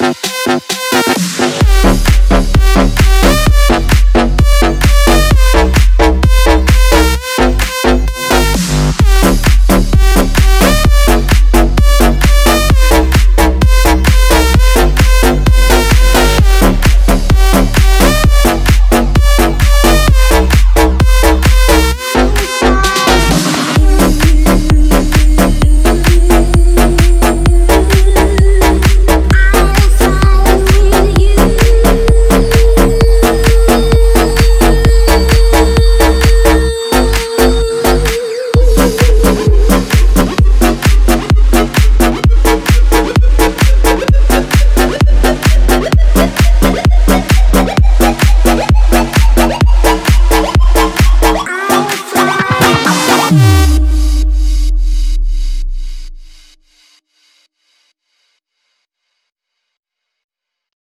¡Gracias! you.